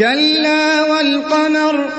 كَلَّا وَالْقَمَرِ